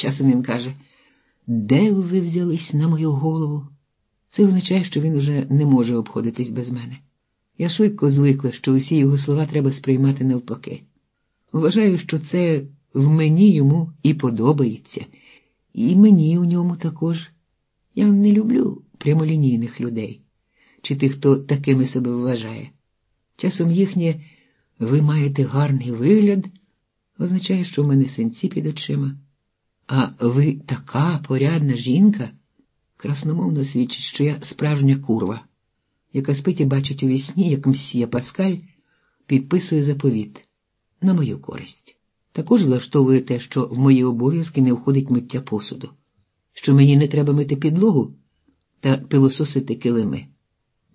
Часом він каже, де ви взялись на мою голову? Це означає, що він уже не може обходитись без мене. Я швидко звикла, що усі його слова треба сприймати навпаки. Вважаю, що це в мені йому і подобається, і мені у ньому також. Я не люблю прямолінійних людей чи тих, хто такими себе вважає. Часом їхнє ви маєте гарний вигляд, означає, що в мене синці під очима. А ви така порядна жінка, красномовно свідчить, що я справжня курва, яка спить і бачить у вісні, як мсьє Паскаль підписує заповіт на мою користь. Також влаштовує те, що в мої обов'язки не входить миття посуду, що мені не треба мити підлогу та пилососити килими.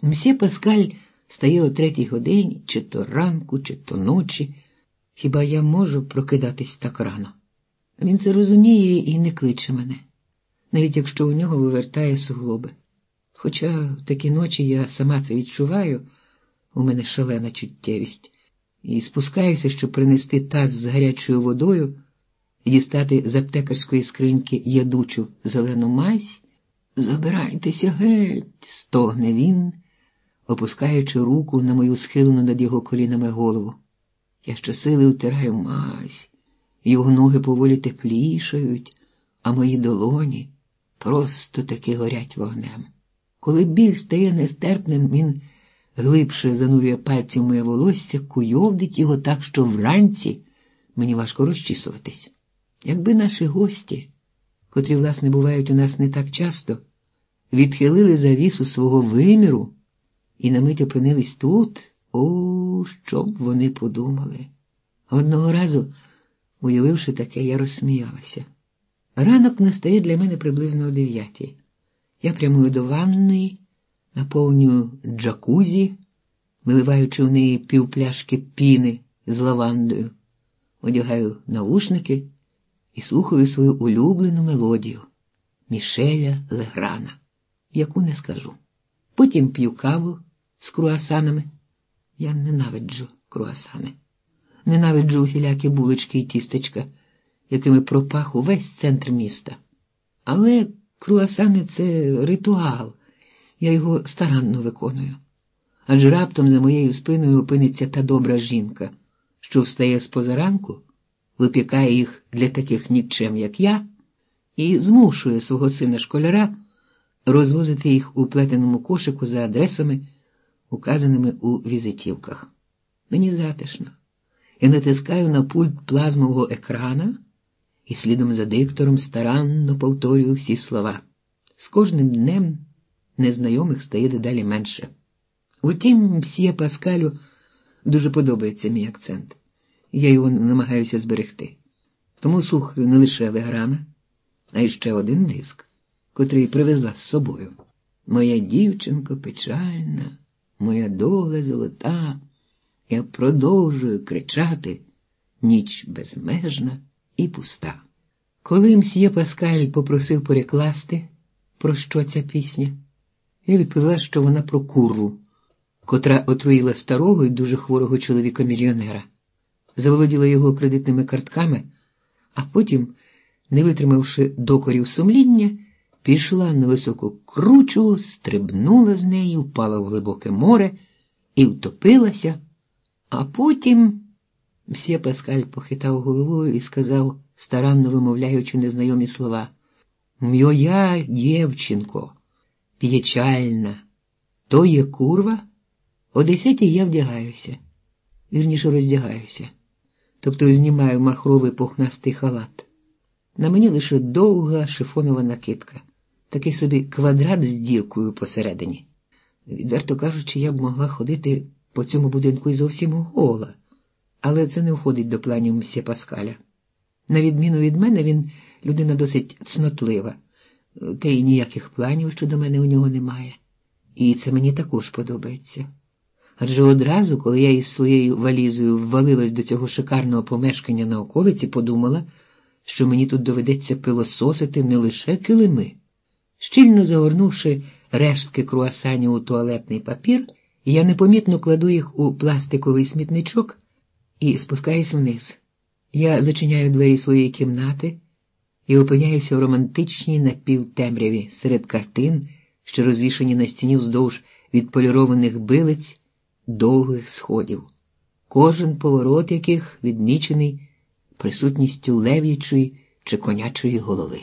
Мсьє Паскаль стає о третій годині, чи то ранку, чи то ночі. Хіба я можу прокидатись так рано? Він це розуміє і не кличе мене, навіть якщо у нього вивертає суглоби. Хоча в такі ночі я сама це відчуваю, у мене шалена чуттєвість, і спускаюся, щоб принести таз з гарячою водою і дістати з аптекарської скриньки ядучу зелену мазь. Забирайтеся геть, стогне він, опускаючи руку на мою схилену над його колінами голову. Я щосили втираю мазь, його ноги поволі теплішають, а мої долоні просто таки горять вогнем. Коли біль стає нестерпним, він глибше занурює пальці в моє волосся, куйовдить його так, що вранці мені важко розчісуватись. Якби наші гості, котрі, власне, бувають у нас не так часто, відхилили завісу свого виміру і на мить опинились тут, о, що б вони подумали. Одного разу, уявивши таке, я розсміялася. Ранок настає для мене приблизно о дев'ятій. Я прямую до ванної, наповнюю джакузі, виливаючи в неї півпляшки піни з лавандою, одягаю наушники і слухаю свою улюблену мелодію Мішеля Леграна, яку не скажу. Потім п'ю каву з круасанами. Я ненавиджу круасани, ненавиджу усілякі булочки і тістечка, якими пропах увесь центр міста. Але круасани це ритуал, я його старанно виконую. Адже раптом за моєю спиною опиниться та добра жінка, що встає з позаранку, випікає їх для таких нікчем, як я, і змушує свого сина школяра розвозити їх у плетеному кошику за адресами, указаними у візитівках. Мені затишно. Я натискаю на пульт плазмового екрана і слідом за диктором старанно повторюю всі слова. З кожним днем незнайомих стає дедалі менше. Утім, мсьє Паскалю дуже подобається мій акцент. Я його намагаюся зберегти. Тому слухаю не лише Леграна, а й ще один диск, котрий привезла з собою. Моя дівчинко печальна, моя доля золота. Я продовжую кричати. Ніч безмежна і пуста. Коли мсьє Паскаль попросив перекласти, про що ця пісня, я відповіла, що вона про курву, котра отруїла старого і дуже хворого чоловіка-мільйонера, заволоділа його кредитними картками, а потім, не витримавши докорів сумління, пішла на високу кручу, стрибнула з неї, впала в глибоке море і втопилася, а потім. Мсьє Паскаль похитав головою і сказав, старанно вимовляючи незнайомі слова, Мьоя дівчинко, п'ячальна, то є курва? О десятій я вдягаюся, вірніше роздягаюся, тобто знімаю махровий пухнастий халат. На мені лише довга шифонова накидка, такий собі квадрат з діркою посередині. Відверто кажучи, я б могла ходити по цьому будинку і зовсім гола але це не входить до планів мсьє Паскаля. На відміну від мене, він людина досить цнотлива, та й ніяких планів щодо мене у нього немає. І це мені також подобається. Адже одразу, коли я із своєю валізою ввалилась до цього шикарного помешкання на околиці, подумала, що мені тут доведеться пилососити не лише килими. Щільно загорнувши рештки круасанів у туалетний папір, я непомітно кладу їх у пластиковий смітничок і спускаюсь вниз. Я зачиняю двері своєї кімнати і опиняюся в романтичній напівтемряві серед картин, що розвішані на стіні вздовж відполірованих билиць довгих сходів, кожен поворот яких відмічений присутністю лев'ячої чи конячої голови.